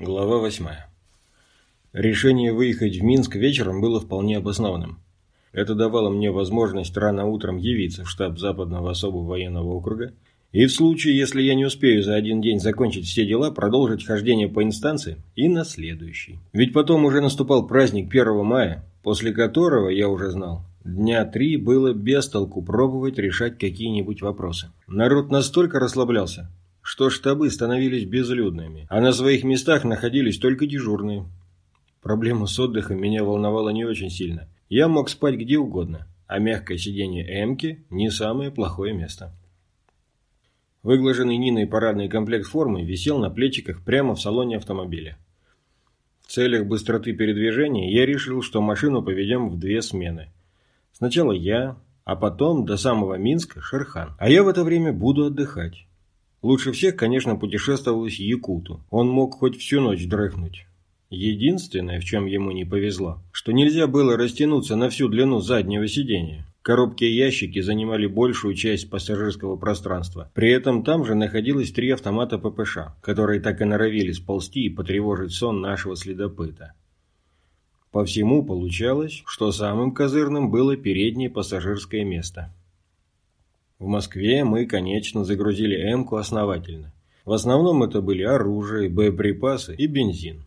Глава 8. Решение выехать в Минск вечером было вполне обоснованным. Это давало мне возможность рано утром явиться в штаб Западного особого военного округа и в случае, если я не успею за один день закончить все дела, продолжить хождение по инстанции и на следующий. Ведь потом уже наступал праздник 1 мая, после которого, я уже знал, дня три было без толку пробовать решать какие-нибудь вопросы. Народ настолько расслаблялся, что штабы становились безлюдными, а на своих местах находились только дежурные. Проблема с отдыхом меня волновала не очень сильно. Я мог спать где угодно, а мягкое сиденье «Эмки» не самое плохое место. Выглаженный Ниной парадный комплект формы висел на плечиках прямо в салоне автомобиля. В целях быстроты передвижения я решил, что машину поведем в две смены. Сначала я, а потом до самого Минска Шерхан. А я в это время буду отдыхать. Лучше всех, конечно, путешествовалось Якуту. Он мог хоть всю ночь дрыхнуть. Единственное, в чем ему не повезло, что нельзя было растянуться на всю длину заднего сидения. Коробки и ящики занимали большую часть пассажирского пространства. При этом там же находилось три автомата ППШ, которые так и норовили сползти и потревожить сон нашего следопыта. По всему получалось, что самым козырным было переднее пассажирское место. В Москве мы, конечно, загрузили «Эмку» основательно. В основном это были оружие, боеприпасы и бензин.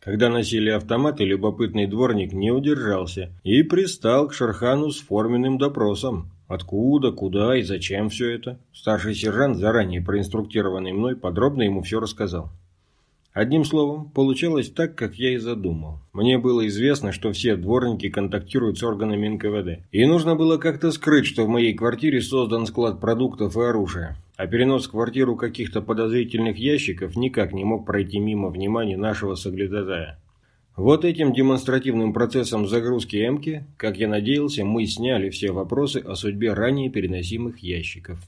Когда носили автоматы, любопытный дворник не удержался и пристал к Шерхану с форменным допросом. Откуда, куда и зачем все это? Старший сержант, заранее проинструктированный мной, подробно ему все рассказал. Одним словом, получалось так, как я и задумал. Мне было известно, что все дворники контактируют с органами НКВД. И нужно было как-то скрыть, что в моей квартире создан склад продуктов и оружия. А перенос в квартиру каких-то подозрительных ящиков никак не мог пройти мимо внимания нашего соглядатая. Вот этим демонстративным процессом загрузки Эмки, как я надеялся, мы сняли все вопросы о судьбе ранее переносимых ящиков.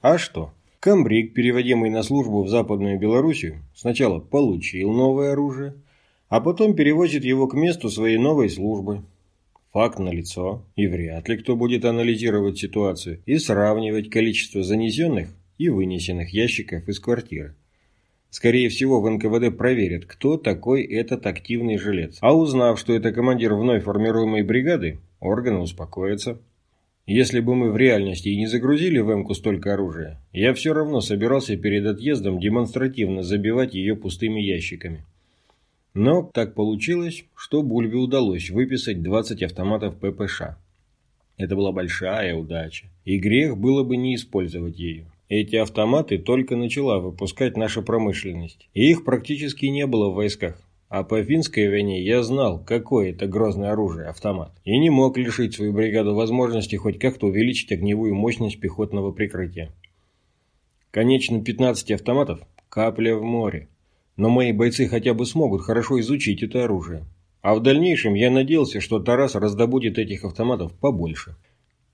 А что? Камбрик, переводимый на службу в Западную Белоруссию, сначала получил новое оружие, а потом перевозит его к месту своей новой службы. Факт налицо, и вряд ли кто будет анализировать ситуацию и сравнивать количество занесенных и вынесенных ящиков из квартиры. Скорее всего, в НКВД проверят, кто такой этот активный жилец. А узнав, что это командир вновь формируемой бригады, органы успокоятся. Если бы мы в реальности и не загрузили в Эмку столько оружия, я все равно собирался перед отъездом демонстративно забивать ее пустыми ящиками. Но так получилось, что Бульбе удалось выписать 20 автоматов ППШ. Это была большая удача, и грех было бы не использовать ее. Эти автоматы только начала выпускать наша промышленность, и их практически не было в войсках. А по финской войне я знал, какое это грозное оружие – автомат. И не мог лишить свою бригаду возможности хоть как-то увеличить огневую мощность пехотного прикрытия. Конечно, 15 автоматов – капля в море. Но мои бойцы хотя бы смогут хорошо изучить это оружие. А в дальнейшем я надеялся, что Тарас раздобудет этих автоматов побольше.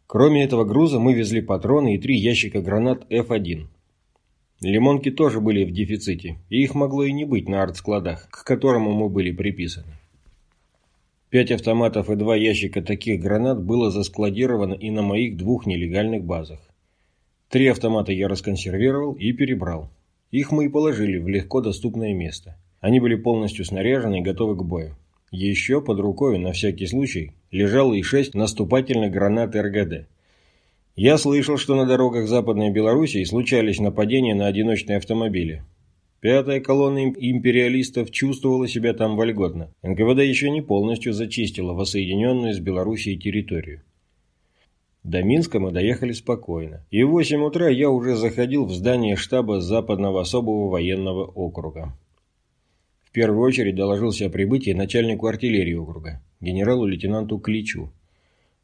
Кроме этого груза мы везли патроны и три ящика гранат F1. Лимонки тоже были в дефиците, и их могло и не быть на артскладах, к которому мы были приписаны. Пять автоматов и два ящика таких гранат было заскладировано и на моих двух нелегальных базах. Три автомата я расконсервировал и перебрал. Их мы и положили в легко доступное место. Они были полностью снаряжены и готовы к бою. Еще под рукой, на всякий случай, лежало и шесть наступательных гранат РГД. Я слышал, что на дорогах Западной Белоруссии случались нападения на одиночные автомобили. Пятая колонна империалистов чувствовала себя там вольготно. НКВД еще не полностью зачистила воссоединенную с Белоруссией территорию. До Минска мы доехали спокойно, и в 8 утра я уже заходил в здание штаба Западного особого военного округа. В первую очередь доложился о прибытии начальнику артиллерии округа, генералу-лейтенанту Кличу.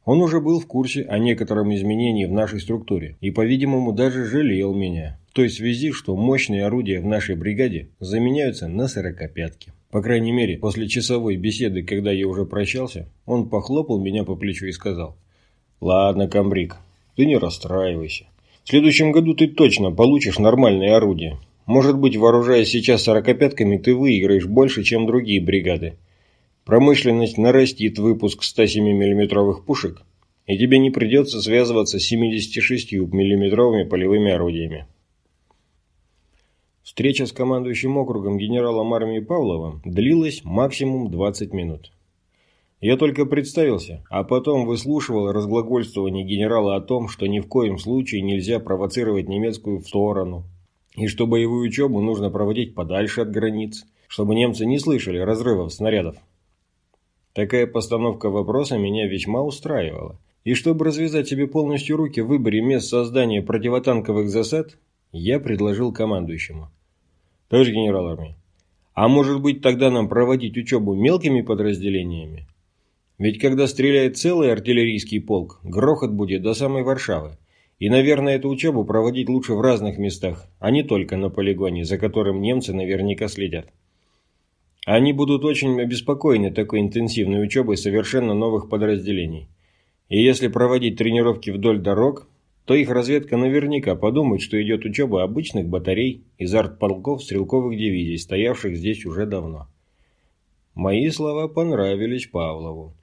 Он уже был в курсе о некотором изменении в нашей структуре и, по-видимому, даже жалел меня. В той связи, что мощные орудия в нашей бригаде заменяются на сорокопятки. По крайней мере, после часовой беседы, когда я уже прощался, он похлопал меня по плечу и сказал «Ладно, комбриг, ты не расстраивайся. В следующем году ты точно получишь нормальные орудия. Может быть, вооружаясь сейчас сорокопятками, ты выиграешь больше, чем другие бригады. Промышленность нарастит выпуск 107 миллиметровых пушек, и тебе не придется связываться с 76 миллиметровыми полевыми орудиями. Встреча с командующим округом генералом армии Павловым длилась максимум 20 минут. Я только представился, а потом выслушивал разглагольствование генерала о том, что ни в коем случае нельзя провоцировать немецкую в сторону, и что боевую учебу нужно проводить подальше от границ, чтобы немцы не слышали разрывов снарядов. Такая постановка вопроса меня весьма устраивала. И чтобы развязать себе полностью руки в выборе мест создания противотанковых засад, я предложил командующему. Товарищ генерал армии, а может быть тогда нам проводить учебу мелкими подразделениями? Ведь когда стреляет целый артиллерийский полк, грохот будет до самой Варшавы. И, наверное, эту учебу проводить лучше в разных местах, а не только на полигоне, за которым немцы наверняка следят. Они будут очень обеспокоены такой интенсивной учебой совершенно новых подразделений. И если проводить тренировки вдоль дорог, то их разведка наверняка подумает, что идет учеба обычных батарей из артполков стрелковых дивизий, стоявших здесь уже давно. Мои слова понравились Павлову.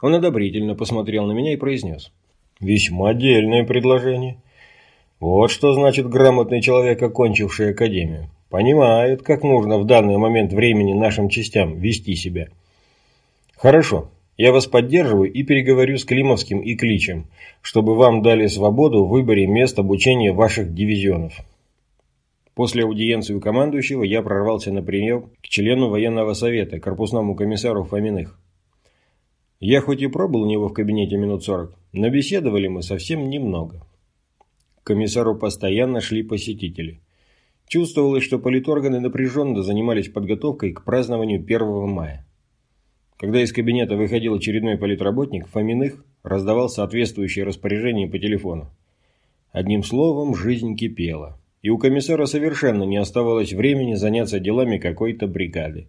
Он одобрительно посмотрел на меня и произнес. «Весьма дельное предложение. Вот что значит грамотный человек, окончивший академию. Понимает, как нужно в данный момент времени нашим частям вести себя. Хорошо, я вас поддерживаю и переговорю с Климовским и Кличем, чтобы вам дали свободу в выборе мест обучения ваших дивизионов». После аудиенции у командующего я прорвался на прием к члену военного совета, корпусному комиссару Фоминых. Я хоть и пробыл у него в кабинете минут сорок, но беседовали мы совсем немного. К комиссару постоянно шли посетители. Чувствовалось, что политорганы напряженно занимались подготовкой к празднованию 1 мая. Когда из кабинета выходил очередной политработник, Фоминых раздавал соответствующие распоряжения по телефону. Одним словом, жизнь кипела. И у комиссара совершенно не оставалось времени заняться делами какой-то бригады.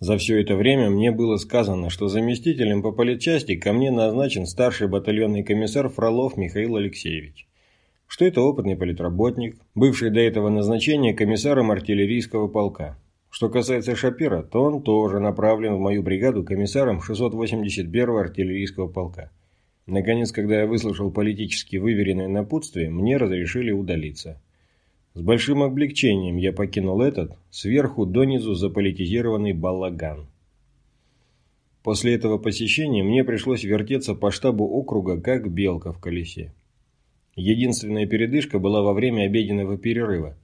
За все это время мне было сказано, что заместителем по политчасти ко мне назначен старший батальонный комиссар Фролов Михаил Алексеевич. Что это опытный политработник, бывший до этого назначения комиссаром артиллерийского полка. Что касается Шапира, то он тоже направлен в мою бригаду комиссаром 681-го артиллерийского полка. Наконец, когда я выслушал политически выверенное напутствие, мне разрешили удалиться. С большим облегчением я покинул этот, сверху донизу заполитизированный балаган. После этого посещения мне пришлось вертеться по штабу округа, как белка в колесе. Единственная передышка была во время обеденного перерыва.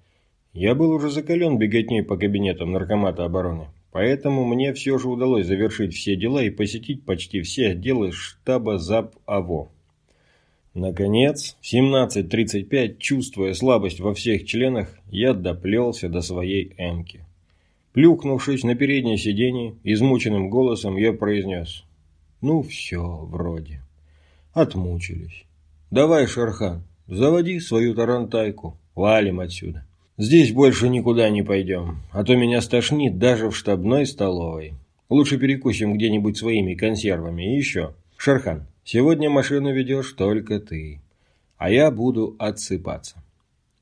Я был уже закален беготней по кабинетам наркомата обороны, поэтому мне все же удалось завершить все дела и посетить почти все отделы штаба ЗАП АВО. Наконец, в 17.35, чувствуя слабость во всех членах, я доплелся до своей эмки. Плюхнувшись на переднее сиденье, измученным голосом я произнес. «Ну все, вроде. Отмучились. Давай, Шархан, заводи свою тарантайку, валим отсюда. Здесь больше никуда не пойдем, а то меня стошнит даже в штабной столовой. Лучше перекусим где-нибудь своими консервами. И еще, Шархан, Сегодня машину ведешь только ты, а я буду отсыпаться.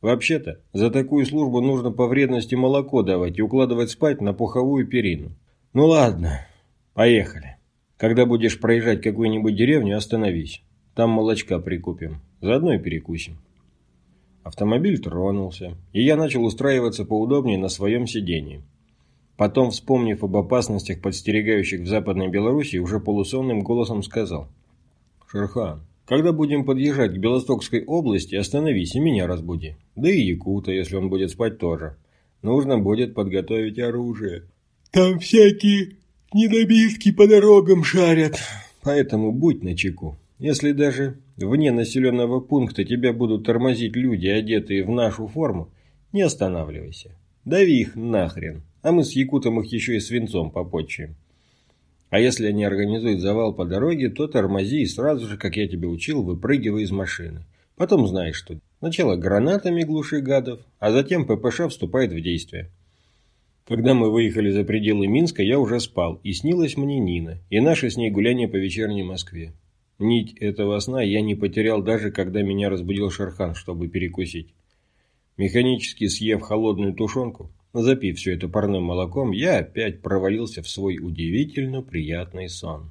Вообще-то, за такую службу нужно по вредности молоко давать и укладывать спать на пуховую перину. Ну ладно, поехали. Когда будешь проезжать какую-нибудь деревню, остановись. Там молочка прикупим. Заодно и перекусим. Автомобиль тронулся, и я начал устраиваться поудобнее на своем сидении. Потом, вспомнив об опасностях, подстерегающих в Западной Белоруссии, уже полусонным голосом сказал – Шерхан, когда будем подъезжать к Белостокской области, остановись и меня разбуди. Да и Якута, если он будет спать, тоже. Нужно будет подготовить оружие. Там всякие недобитки по дорогам шарят. Поэтому будь начеку. Если даже вне населенного пункта тебя будут тормозить люди, одетые в нашу форму, не останавливайся. Дави их нахрен, а мы с Якутом их еще и свинцом попотчуем. А если они организуют завал по дороге, то тормози и сразу же, как я тебе учил, выпрыгивай из машины. Потом знаешь что. Сначала гранатами глуши гадов, а затем ППШ вступает в действие. Когда мы выехали за пределы Минска, я уже спал, и снилась мне Нина, и наше с ней гуляние по вечерней Москве. Нить этого сна я не потерял даже, когда меня разбудил Шерхан, чтобы перекусить. Механически съев холодную тушенку, Запив все это парным молоком, я опять провалился в свой удивительно приятный сон.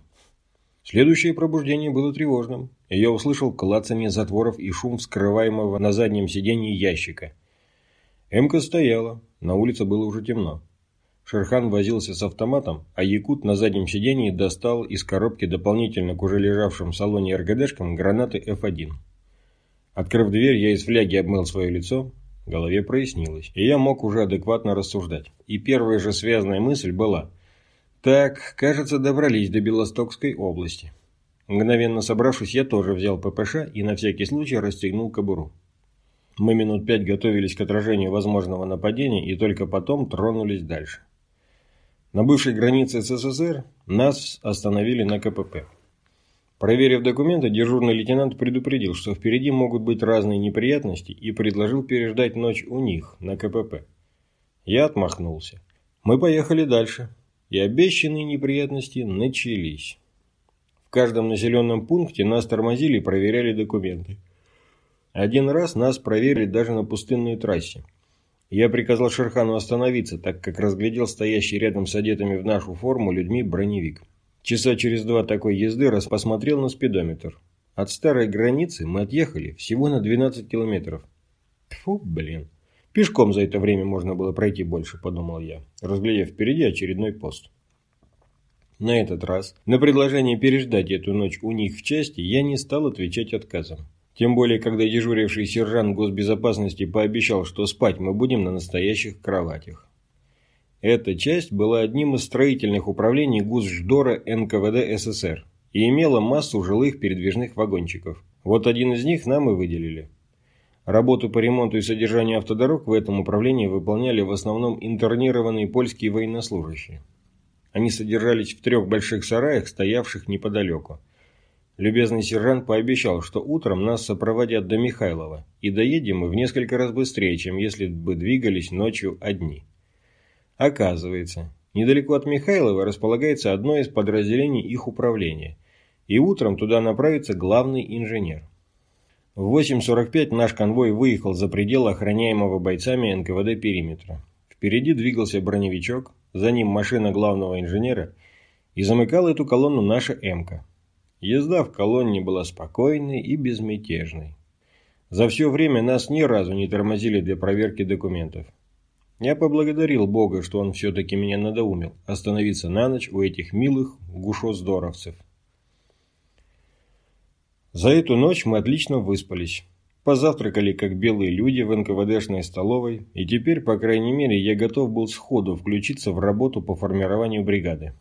Следующее пробуждение было тревожным, я услышал клацание затворов и шум вскрываемого на заднем сиденье ящика. Эмка стояла, на улице было уже темно. Шерхан возился с автоматом, а Якут на заднем сидении достал из коробки дополнительно к уже лежавшим в салоне РГДшкам гранаты F1. Открыв дверь, я из фляги обмыл свое лицо, голове прояснилось, и я мог уже адекватно рассуждать. И первая же связанная мысль была «Так, кажется, добрались до Белостокской области». Мгновенно собравшись, я тоже взял ППШ и на всякий случай расстегнул кобуру. Мы минут пять готовились к отражению возможного нападения и только потом тронулись дальше. На бывшей границе СССР нас остановили на КПП. Проверив документы, дежурный лейтенант предупредил, что впереди могут быть разные неприятности и предложил переждать ночь у них, на КПП. Я отмахнулся. Мы поехали дальше, и обещанные неприятности начались. В каждом населенном пункте нас тормозили и проверяли документы. Один раз нас проверили даже на пустынной трассе. Я приказал Шерхану остановиться, так как разглядел стоящий рядом с одетыми в нашу форму людьми броневик. Часа через два такой езды раз посмотрел на спидометр. От старой границы мы отъехали всего на 12 километров. Фу, блин. Пешком за это время можно было пройти больше, подумал я, разглядев впереди очередной пост. На этот раз на предложение переждать эту ночь у них в части я не стал отвечать отказом. Тем более, когда дежуривший сержант госбезопасности пообещал, что спать мы будем на настоящих кроватях. Эта часть была одним из строительных управлений ГУСЖДОРа НКВД СССР и имела массу жилых передвижных вагончиков. Вот один из них нам и выделили. Работу по ремонту и содержанию автодорог в этом управлении выполняли в основном интернированные польские военнослужащие. Они содержались в трех больших сараях, стоявших неподалеку. Любезный сержант пообещал, что утром нас сопроводят до Михайлова, и доедем мы в несколько раз быстрее, чем если бы двигались ночью одни. Оказывается, недалеко от Михайлова располагается одно из подразделений их управления, и утром туда направится главный инженер. В 8.45 наш конвой выехал за пределы охраняемого бойцами НКВД периметра. Впереди двигался броневичок, за ним машина главного инженера, и замыкала эту колонну наша «Эмка». Езда в колонне была спокойной и безмятежной. За все время нас ни разу не тормозили для проверки документов. Я поблагодарил Бога, что он все-таки меня надоумил остановиться на ночь у этих милых гушоздоровцев. За эту ночь мы отлично выспались. Позавтракали, как белые люди, в НКВДшной столовой, и теперь, по крайней мере, я готов был сходу включиться в работу по формированию бригады.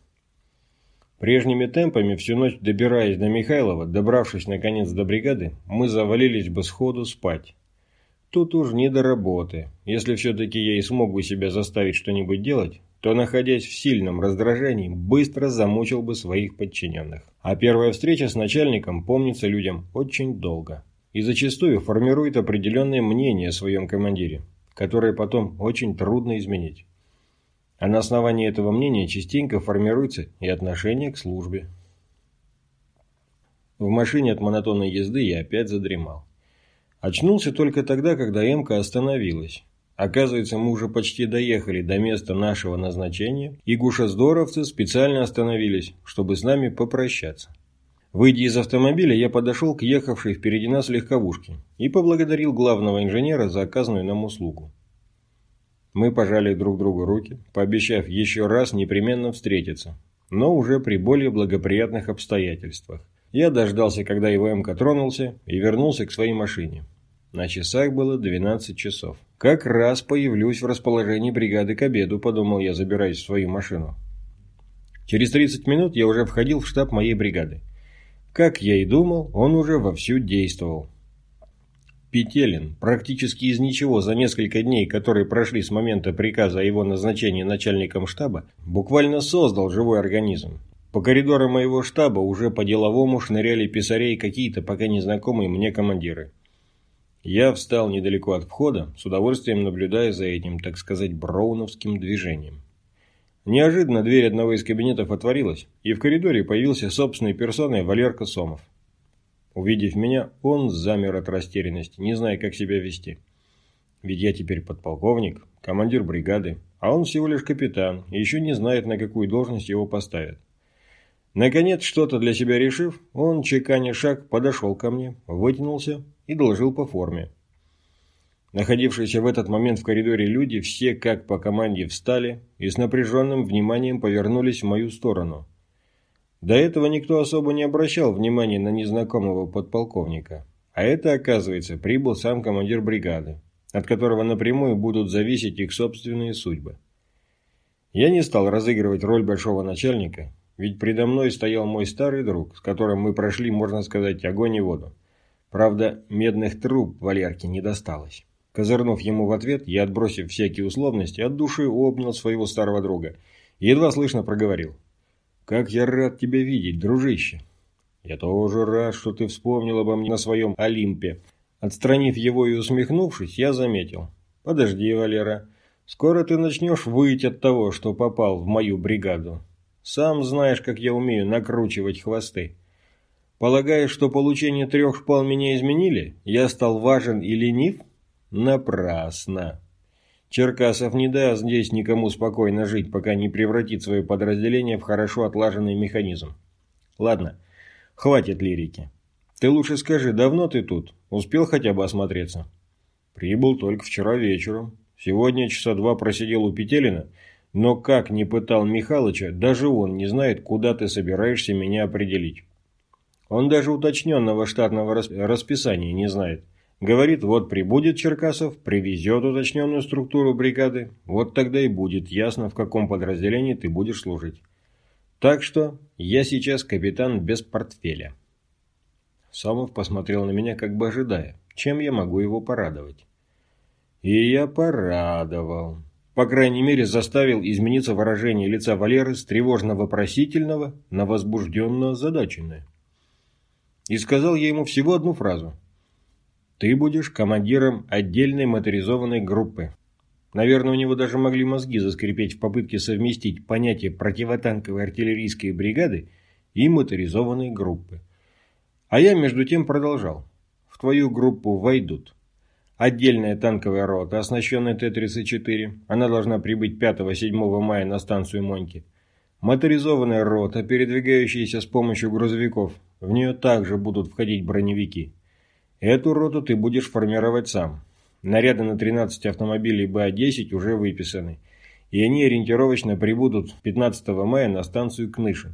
Прежними темпами, всю ночь добираясь до Михайлова, добравшись наконец до бригады, мы завалились бы сходу спать. Тут уж не до работы. Если все-таки я и смог бы себя заставить что-нибудь делать, то, находясь в сильном раздражении, быстро замучил бы своих подчиненных. А первая встреча с начальником помнится людям очень долго. И зачастую формирует определенное мнение о своем командире, которое потом очень трудно изменить. А на основании этого мнения частенько формируется и отношение к службе. В машине от монотонной езды я опять задремал. Очнулся только тогда, когда Эмка остановилась. Оказывается, мы уже почти доехали до места нашего назначения, и гушездоровцы специально остановились, чтобы с нами попрощаться. Выйдя из автомобиля, я подошел к ехавшей впереди нас легковушке и поблагодарил главного инженера за оказанную нам услугу. Мы пожали друг другу руки, пообещав еще раз непременно встретиться, но уже при более благоприятных обстоятельствах. Я дождался, когда его МК тронулся, и вернулся к своей машине. На часах было 12 часов. «Как раз появлюсь в расположении бригады к обеду», – подумал я, забираясь в свою машину. Через 30 минут я уже входил в штаб моей бригады. Как я и думал, он уже вовсю действовал. Петелин практически из ничего за несколько дней, которые прошли с момента приказа о его назначении начальником штаба, буквально создал живой организм. По коридорам моего штаба уже по-деловому шныряли писарей какие-то пока незнакомые мне командиры. Я встал недалеко от входа, с удовольствием наблюдая за этим, так сказать, броуновским движением. Неожиданно дверь одного из кабинетов отворилась, и в коридоре появился собственной персоной Валерка Сомов. Увидев меня, он замер от растерянности, не зная, как себя вести. Ведь я теперь подполковник, командир бригады, а он всего лишь капитан и еще не знает, на какую должность его поставят. Наконец, что-то для себя решив, он, чеканя шаг, подошел ко мне, вытянулся и доложил по форме. Находившиеся в этот момент в коридоре люди все как по команде встали и с напряженным вниманием повернулись в мою сторону. До этого никто особо не обращал внимания на незнакомого подполковника. А это, оказывается, прибыл сам командир бригады, от которого напрямую будут зависеть их собственные судьбы. Я не стал разыгрывать роль большого начальника, ведь предо мной стоял мой старый друг, с которым мы прошли, можно сказать, огонь и воду. Правда, медных труб Валерке не досталось. Козырнув ему в ответ, я, отбросив всякие условности, от души обнял своего старого друга и едва слышно проговорил. «Как я рад тебя видеть, дружище!» «Я тоже рад, что ты вспомнил обо мне на своем Олимпе». Отстранив его и усмехнувшись, я заметил. «Подожди, Валера, скоро ты начнешь выть от того, что попал в мою бригаду. Сам знаешь, как я умею накручивать хвосты. Полагаешь, что получение трех шпал меня изменили? Я стал важен и ленив?» Напрасно. Черкасов не даст здесь никому спокойно жить, пока не превратит свое подразделение в хорошо отлаженный механизм. Ладно, хватит лирики. Ты лучше скажи, давно ты тут? Успел хотя бы осмотреться? Прибыл только вчера вечером. Сегодня часа два просидел у Петелина, но как не пытал Михалыча, даже он не знает, куда ты собираешься меня определить. Он даже уточненного штатного расписания не знает. Говорит, вот прибудет Черкасов, привезет уточненную структуру бригады, вот тогда и будет ясно, в каком подразделении ты будешь служить. Так что я сейчас капитан без портфеля. Самов посмотрел на меня, как бы ожидая, чем я могу его порадовать. И я порадовал. По крайней мере, заставил измениться выражение лица Валеры с тревожно-вопросительного на возбужденно-озадаченное. И сказал я ему всего одну фразу – ты будешь командиром отдельной моторизованной группы. Наверное, у него даже могли мозги заскрипеть в попытке совместить понятие противотанковой артиллерийской бригады и моторизованной группы. А я между тем продолжал. В твою группу войдут отдельная танковая рота, оснащенная Т-34. Она должна прибыть 5-7 мая на станцию Моньки. Моторизованная рота, передвигающаяся с помощью грузовиков. В нее также будут входить броневики. Эту роту ты будешь формировать сам. Наряды на 13 автомобилей БА-10 уже выписаны, и они ориентировочно прибудут 15 мая на станцию Кнышин.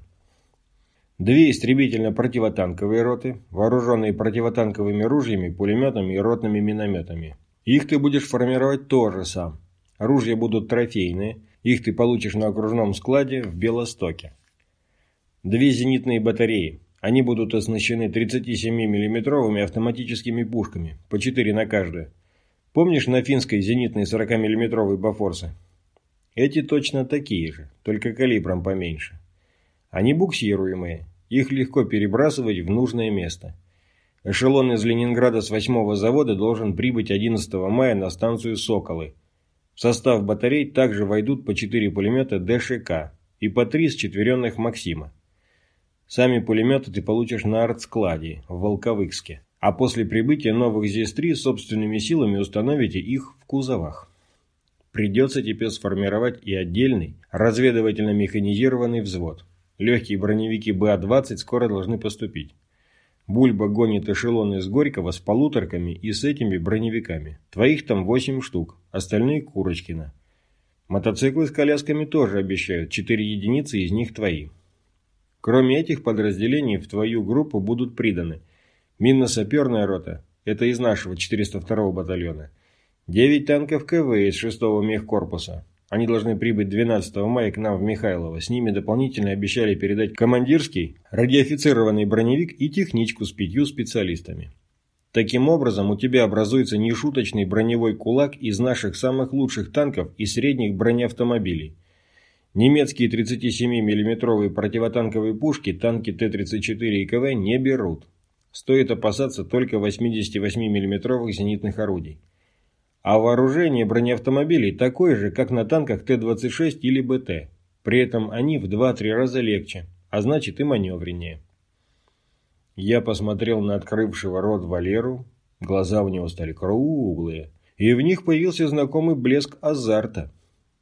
Две истребительно-противотанковые роты, вооруженные противотанковыми ружьями, пулеметами и ротными минометами. Их ты будешь формировать тоже сам. Ружья будут трофейные, их ты получишь на окружном складе в Белостоке. Две зенитные батареи, они будут оснащены 37 миллиметровыми автоматическими пушками, по 4 на каждую. Помнишь на финской зенитной 40 миллиметровой Бафорсы? Эти точно такие же, только калибром поменьше. Они буксируемые, их легко перебрасывать в нужное место. Эшелон из Ленинграда с 8 завода должен прибыть 11 мая на станцию «Соколы». В состав батарей также войдут по 4 пулемета ДШК и по 3 счетверенных «Максима». Сами пулеметы ты получишь на артскладе в Волковыске, а после прибытия новых ЗИС-3 собственными силами установите их в кузовах. Придется тебе сформировать и отдельный разведывательно-механизированный взвод. Легкие броневики БА-20 скоро должны поступить. Бульба гонит эшелоны с Горького с полуторками и с этими броневиками. Твоих там 8 штук, остальные Курочкина. Мотоциклы с колясками тоже обещают, 4 единицы из них твои. Кроме этих подразделений в твою группу будут приданы минно-саперная рота, это из нашего 402-го батальона, 9 танков КВ из 6-го мехкорпуса. Они должны прибыть 12 мая к нам в Михайлово. С ними дополнительно обещали передать командирский, радиофицированный броневик и техничку с пятью специалистами. Таким образом, у тебя образуется нешуточный броневой кулак из наших самых лучших танков и средних бронеавтомобилей. Немецкие 37 миллиметровые противотанковые пушки танки Т-34 и КВ не берут. Стоит опасаться только 88 миллиметровых зенитных орудий. А вооружение бронеавтомобилей такое же, как на танках Т-26 или БТ. При этом они в 2-3 раза легче, а значит и маневреннее. Я посмотрел на открывшего рот Валеру, глаза у него стали круглые, и в них появился знакомый блеск азарта.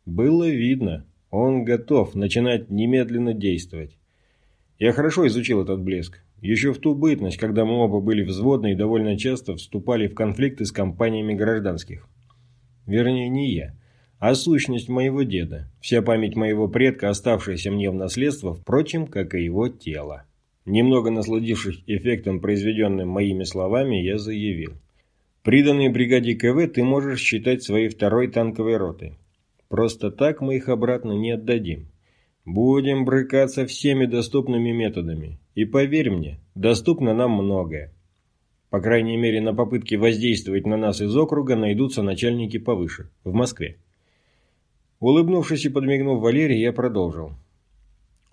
Было видно, он готов начинать немедленно действовать. Я хорошо изучил этот блеск. еще в ту бытность, когда мы оба были взводны и довольно часто вступали в конфликты с компаниями гражданских. Вернее, не я, а сущность моего деда, вся память моего предка, оставшаяся мне в наследство, впрочем, как и его тело. Немного насладившись эффектом, произведенным моими словами, я заявил. Приданной бригаде КВ ты можешь считать своей второй танковой ротой. Просто так мы их обратно не отдадим. Будем брыкаться всеми доступными методами. И поверь мне, доступно нам многое. По крайней мере, на попытке воздействовать на нас из округа найдутся начальники повыше, в Москве. Улыбнувшись и подмигнув Валерии, я продолжил.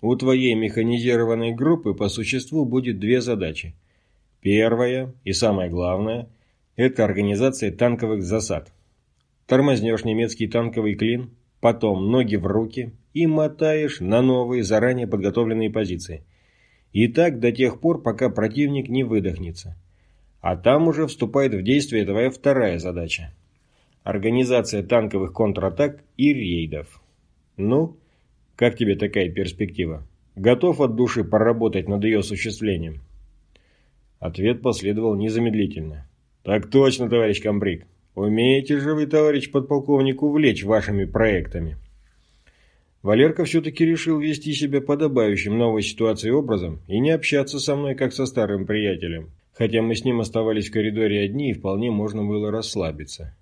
У твоей механизированной группы по существу будет две задачи. Первая и самое главное – это организация танковых засад. Тормознешь немецкий танковый клин, потом ноги в руки и мотаешь на новые заранее подготовленные позиции. И так до тех пор, пока противник не выдохнется. А там уже вступает в действие твоя вторая задача – организация танковых контратак и рейдов. Ну, как тебе такая перспектива? Готов от души поработать над ее осуществлением? Ответ последовал незамедлительно. Так точно, товарищ комбриг. Умеете же вы, товарищ подполковник, увлечь вашими проектами. Валерка все-таки решил вести себя подобающим новой ситуации образом и не общаться со мной, как со старым приятелем. Хотя мы с ним оставались в коридоре одни и вполне можно было расслабиться.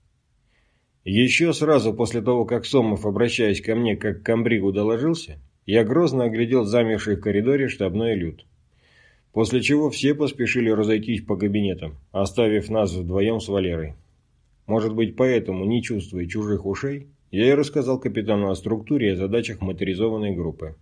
Еще сразу после того, как Сомов, обращаясь ко мне как к комбригу, доложился, я грозно оглядел замерший в коридоре штабной люд. После чего все поспешили разойтись по кабинетам, оставив нас вдвоем с Валерой. Может быть, поэтому, не чувствуя чужих ушей, я и рассказал капитану о структуре и о задачах моторизованной группы.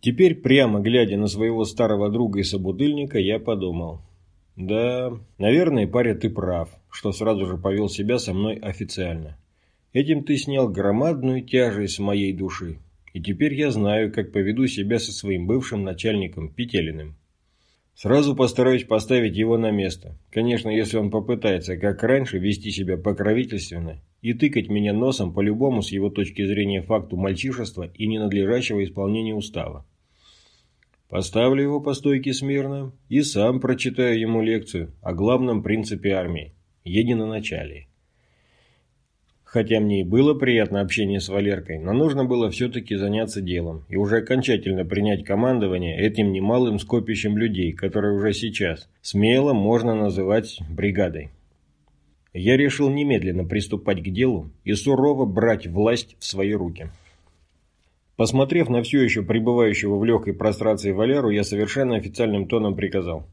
Теперь, прямо глядя на своего старого друга и собутыльника, я подумал – да, наверное, паря, ты прав, что сразу же повел себя со мной официально. Этим ты снял громадную тяжесть с моей души. И теперь я знаю, как поведу себя со своим бывшим начальником Петелиным. Сразу постараюсь поставить его на место. Конечно, если он попытается, как раньше, вести себя покровительственно и тыкать меня носом по любому с его точки зрения факту мальчишества и ненадлежащего исполнения устава. Поставлю его по стойке смирно и сам прочитаю ему лекцию о главном принципе армии – единоначалии. Хотя мне и было приятно общение с Валеркой, но нужно было все-таки заняться делом и уже окончательно принять командование этим немалым скопищем людей, которые уже сейчас смело можно называть бригадой. Я решил немедленно приступать к делу и сурово брать власть в свои руки. Посмотрев на все еще пребывающего в легкой прострации Валеру, я совершенно официальным тоном приказал.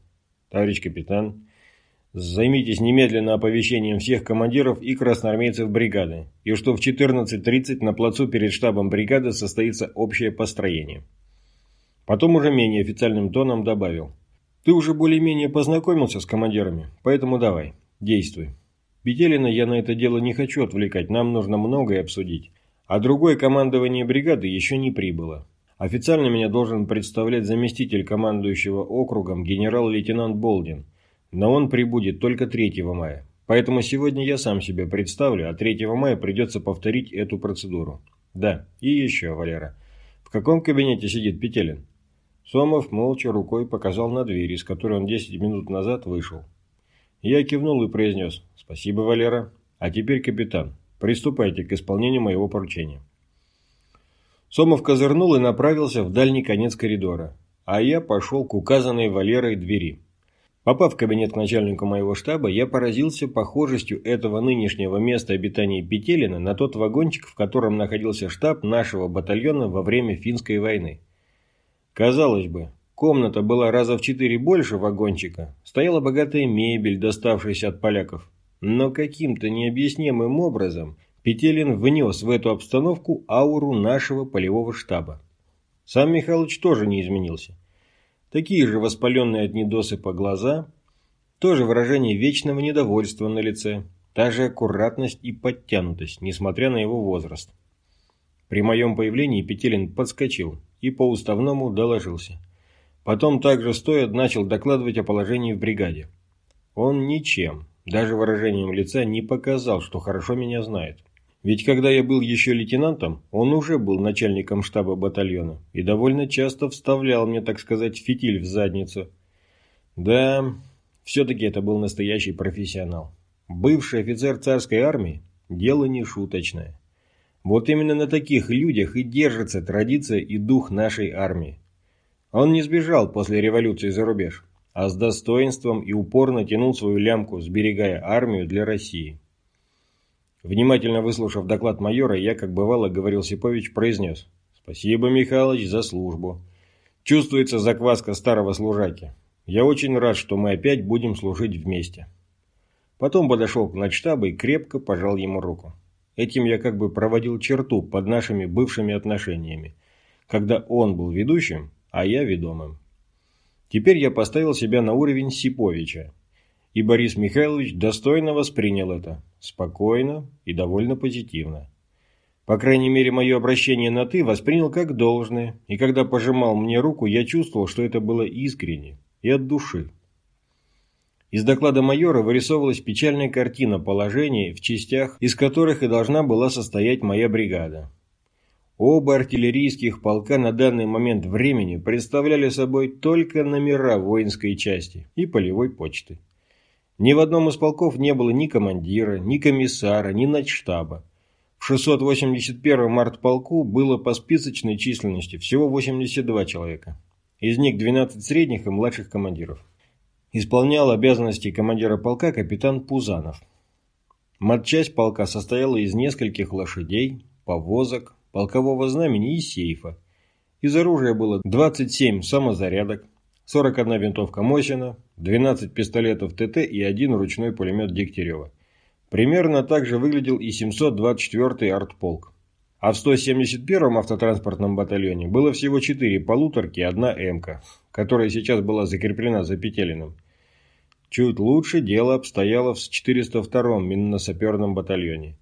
«Товарищ капитан, займитесь немедленно оповещением всех командиров и красноармейцев бригады, и что в 14.30 на плацу перед штабом бригады состоится общее построение». Потом уже менее официальным тоном добавил. «Ты уже более-менее познакомился с командирами, поэтому давай, действуй. Петелина я на это дело не хочу отвлекать, нам нужно многое обсудить». А другое командование бригады еще не прибыло. Официально меня должен представлять заместитель командующего округом генерал-лейтенант Болдин, но он прибудет только 3 мая. Поэтому сегодня я сам себя представлю, а 3 мая придется повторить эту процедуру. Да, и еще, Валера. В каком кабинете сидит Петелин? Сомов молча рукой показал на дверь, из которой он 10 минут назад вышел. Я кивнул и произнес «Спасибо, Валера. А теперь, капитан, Приступайте к исполнению моего поручения. Сомов козырнул и направился в дальний конец коридора, а я пошел к указанной Валерой двери. Попав в кабинет к начальнику моего штаба, я поразился похожестью этого нынешнего места обитания Петелина на тот вагончик, в котором находился штаб нашего батальона во время финской войны. Казалось бы, комната была раза в четыре больше вагончика, стояла богатая мебель, доставшаяся от поляков, но каким-то необъяснимым образом Петелин внес в эту обстановку ауру нашего полевого штаба. Сам Михалыч тоже не изменился. Такие же воспаленные от недосыпа глаза, тоже выражение вечного недовольства на лице, та же аккуратность и подтянутость, несмотря на его возраст. При моем появлении Петелин подскочил и по-уставному доложился. Потом также стоя начал докладывать о положении в бригаде. Он ничем, даже выражением лица не показал, что хорошо меня знает. Ведь когда я был еще лейтенантом, он уже был начальником штаба батальона и довольно часто вставлял мне, так сказать, фитиль в задницу. Да, все-таки это был настоящий профессионал. Бывший офицер царской армии – дело не шуточное. Вот именно на таких людях и держится традиция и дух нашей армии. Он не сбежал после революции за рубеж, а с достоинством и упорно тянул свою лямку, сберегая армию для России. Внимательно выслушав доклад майора, я, как бывало, говорил Сипович, произнес «Спасибо, Михалыч, за службу. Чувствуется закваска старого служаки. Я очень рад, что мы опять будем служить вместе». Потом подошел к начштабу и крепко пожал ему руку. Этим я как бы проводил черту под нашими бывшими отношениями, когда он был ведущим, а я ведомым. Теперь я поставил себя на уровень Сиповича, и Борис Михайлович достойно воспринял это, спокойно и довольно позитивно. По крайней мере, мое обращение на «ты» воспринял как должное, и когда пожимал мне руку, я чувствовал, что это было искренне и от души. Из доклада майора вырисовывалась печальная картина положений в частях, из которых и должна была состоять моя бригада. Оба артиллерийских полка на данный момент времени представляли собой только номера воинской части и полевой почты. Ни в одном из полков не было ни командира, ни комиссара, ни начштаба. В 681-м артполку было по списочной численности всего 82 человека. Из них 12 средних и младших командиров. Исполнял обязанности командира полка капитан Пузанов. Матчасть полка состояла из нескольких лошадей, повозок, полкового знамени и сейфа. Из оружия было 27 самозарядок, 41 винтовка Мосина, 12 пистолетов ТТ и один ручной пулемет Дегтярева. Примерно так же выглядел и 724-й артполк. А в 171-м автотранспортном батальоне было всего 4 полуторки и одна МК, которая сейчас была закреплена за Петелиным. Чуть лучше дело обстояло в 402-м минно-саперном батальоне.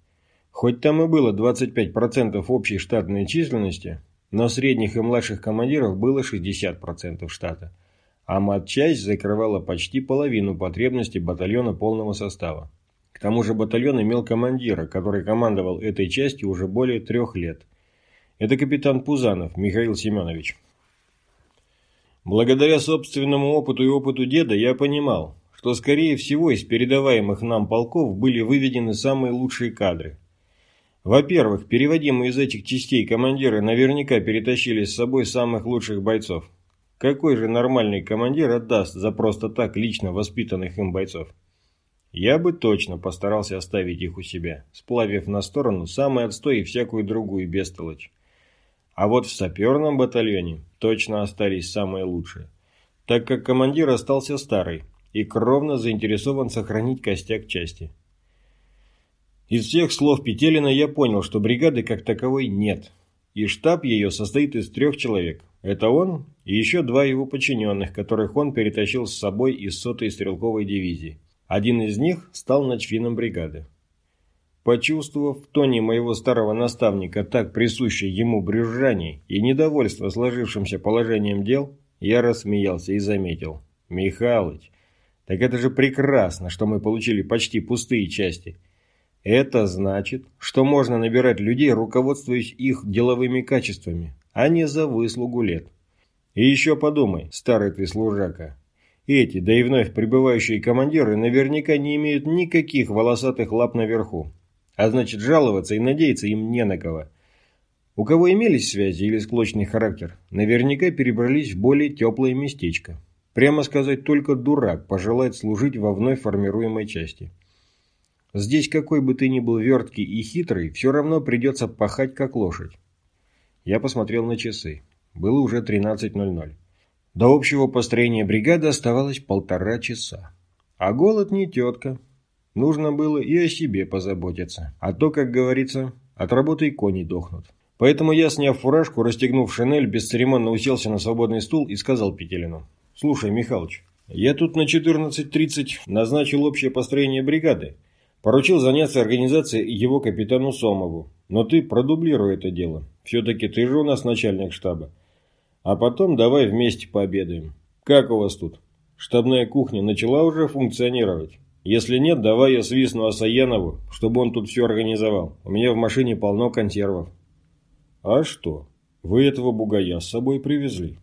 Хоть там и было 25% общей штатной численности, но средних и младших командиров было 60% штата – а матчасть закрывала почти половину потребностей батальона полного состава. К тому же батальон имел командира, который командовал этой частью уже более трех лет. Это капитан Пузанов Михаил Семенович. Благодаря собственному опыту и опыту деда я понимал, что скорее всего из передаваемых нам полков были выведены самые лучшие кадры. Во-первых, переводимые из этих частей командиры наверняка перетащили с собой самых лучших бойцов, какой же нормальный командир отдаст за просто так лично воспитанных им бойцов? Я бы точно постарался оставить их у себя, сплавив на сторону самый отстой и всякую другую бестолочь. А вот в саперном батальоне точно остались самые лучшие, так как командир остался старый и кровно заинтересован сохранить костяк части. Из всех слов Петелина я понял, что бригады как таковой нет, и штаб ее состоит из трех человек. Это он и еще два его подчиненных, которых он перетащил с собой из сотой стрелковой дивизии. Один из них стал начфином бригады. Почувствовав в тоне моего старого наставника так присущее ему брюзжание и недовольство сложившимся положением дел, я рассмеялся и заметил. «Михалыч, так это же прекрасно, что мы получили почти пустые части. Это значит, что можно набирать людей, руководствуясь их деловыми качествами, а не за выслугу лет. И еще подумай, старый ты служака. Эти, да и вновь прибывающие командиры наверняка не имеют никаких волосатых лап наверху. А значит, жаловаться и надеяться им не на кого. У кого имелись связи или склочный характер, наверняка перебрались в более теплое местечко. Прямо сказать, только дурак пожелает служить во вновь формируемой части. Здесь какой бы ты ни был верткий и хитрый, все равно придется пахать как лошадь. Я посмотрел на часы. Было уже 13.00. До общего построения бригады оставалось полтора часа. А голод не тетка. Нужно было и о себе позаботиться. А то, как говорится, от работы и кони дохнут. Поэтому я, сняв фуражку, расстегнув шинель, бесцеремонно уселся на свободный стул и сказал Петелину. «Слушай, Михалыч, я тут на 14.30 назначил общее построение бригады. Поручил заняться организацией его капитану Сомову. Но ты продублируй это дело. Все-таки ты же у нас начальник штаба. А потом давай вместе пообедаем. Как у вас тут? Штабная кухня начала уже функционировать? Если нет, давай я свистну Асаянову, чтобы он тут все организовал. У меня в машине полно консервов. А что? Вы этого бугая с собой привезли?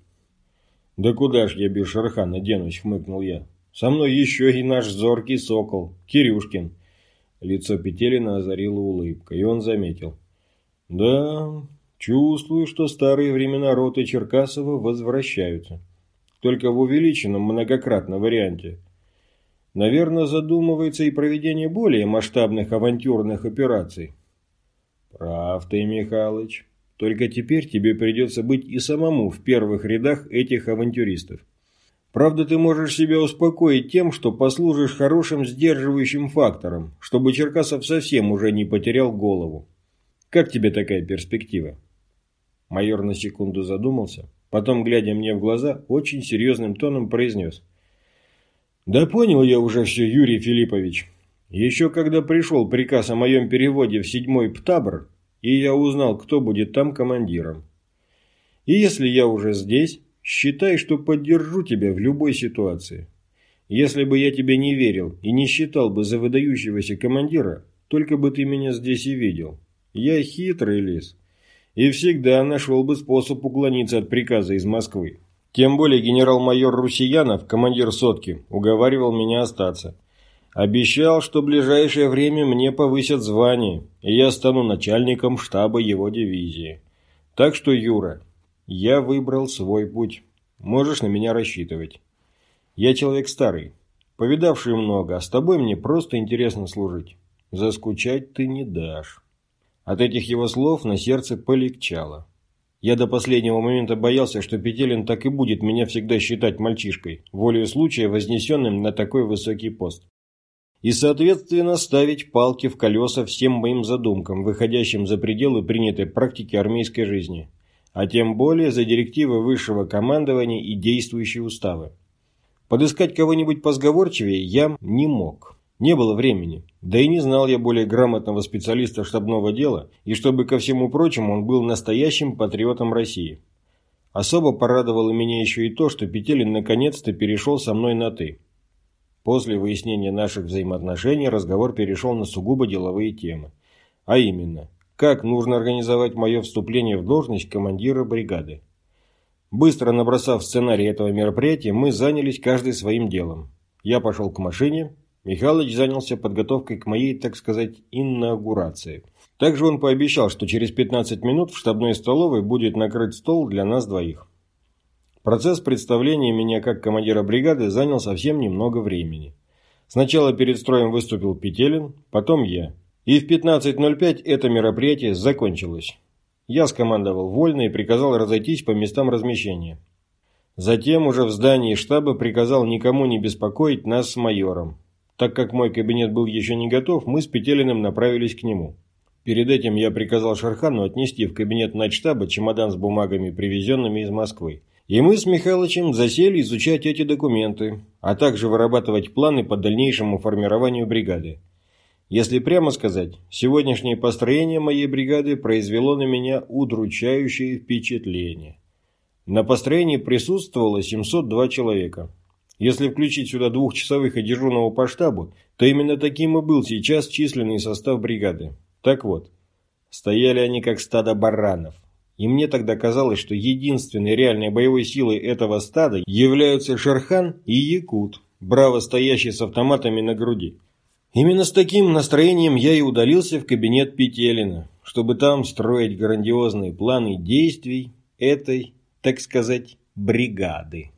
Да куда ж я без Шерхана денусь, хмыкнул я. Со мной еще и наш зоркий сокол, Кирюшкин. Лицо Петелина озарила улыбка, и он заметил. Да, чувствую, что старые времена роты Черкасова возвращаются. Только в увеличенном многократно варианте. Наверное, задумывается и проведение более масштабных авантюрных операций. Прав ты, Михалыч. Только теперь тебе придется быть и самому в первых рядах этих авантюристов. Правда, ты можешь себя успокоить тем, что послужишь хорошим сдерживающим фактором, чтобы Черкасов совсем уже не потерял голову. Как тебе такая перспектива? Майор на секунду задумался, потом, глядя мне в глаза, очень серьезным тоном произнес. Да понял я уже все, Юрий Филиппович. Еще когда пришел приказ о моем переводе в седьмой ПТАБР, и я узнал, кто будет там командиром. И если я уже здесь, Считай, что поддержу тебя в любой ситуации. Если бы я тебе не верил и не считал бы за выдающегося командира, только бы ты меня здесь и видел. Я хитрый лис. И всегда нашел бы способ уклониться от приказа из Москвы. Тем более генерал-майор Русиянов, командир сотки, уговаривал меня остаться. Обещал, что в ближайшее время мне повысят звание, и я стану начальником штаба его дивизии. Так что, Юра, я выбрал свой путь. Можешь на меня рассчитывать. Я человек старый, повидавший много, а с тобой мне просто интересно служить. Заскучать ты не дашь. От этих его слов на сердце полегчало. Я до последнего момента боялся, что Петелин так и будет меня всегда считать мальчишкой, волею случая вознесенным на такой высокий пост. И, соответственно, ставить палки в колеса всем моим задумкам, выходящим за пределы принятой практики армейской жизни – а тем более за директивы высшего командования и действующие уставы. Подыскать кого-нибудь позговорчивее я не мог. Не было времени. Да и не знал я более грамотного специалиста штабного дела, и чтобы ко всему прочему он был настоящим патриотом России. Особо порадовало меня еще и то, что Петелин наконец-то перешел со мной на «ты». После выяснения наших взаимоотношений разговор перешел на сугубо деловые темы. А именно – как нужно организовать мое вступление в должность командира бригады. Быстро набросав сценарий этого мероприятия, мы занялись каждый своим делом. Я пошел к машине, Михалыч занялся подготовкой к моей, так сказать, инаугурации. Также он пообещал, что через 15 минут в штабной столовой будет накрыт стол для нас двоих. Процесс представления меня как командира бригады занял совсем немного времени. Сначала перед строем выступил Петелин, потом я. И в 15.05 это мероприятие закончилось. Я скомандовал вольно и приказал разойтись по местам размещения. Затем уже в здании штаба приказал никому не беспокоить нас с майором. Так как мой кабинет был еще не готов, мы с Петелиным направились к нему. Перед этим я приказал Шархану отнести в кабинет начштаба чемодан с бумагами, привезенными из Москвы. И мы с Михайловичем засели изучать эти документы, а также вырабатывать планы по дальнейшему формированию бригады. Если прямо сказать, сегодняшнее построение моей бригады произвело на меня удручающее впечатление. На построении присутствовало 702 человека. Если включить сюда двухчасовых и дежурного по штабу, то именно таким и был сейчас численный состав бригады. Так вот, стояли они как стадо баранов. И мне тогда казалось, что единственной реальной боевой силой этого стада являются Шерхан и Якут, браво стоящий с автоматами на груди. Именно с таким настроением я и удалился в кабинет Петелина, чтобы там строить грандиозные планы действий этой, так сказать, бригады.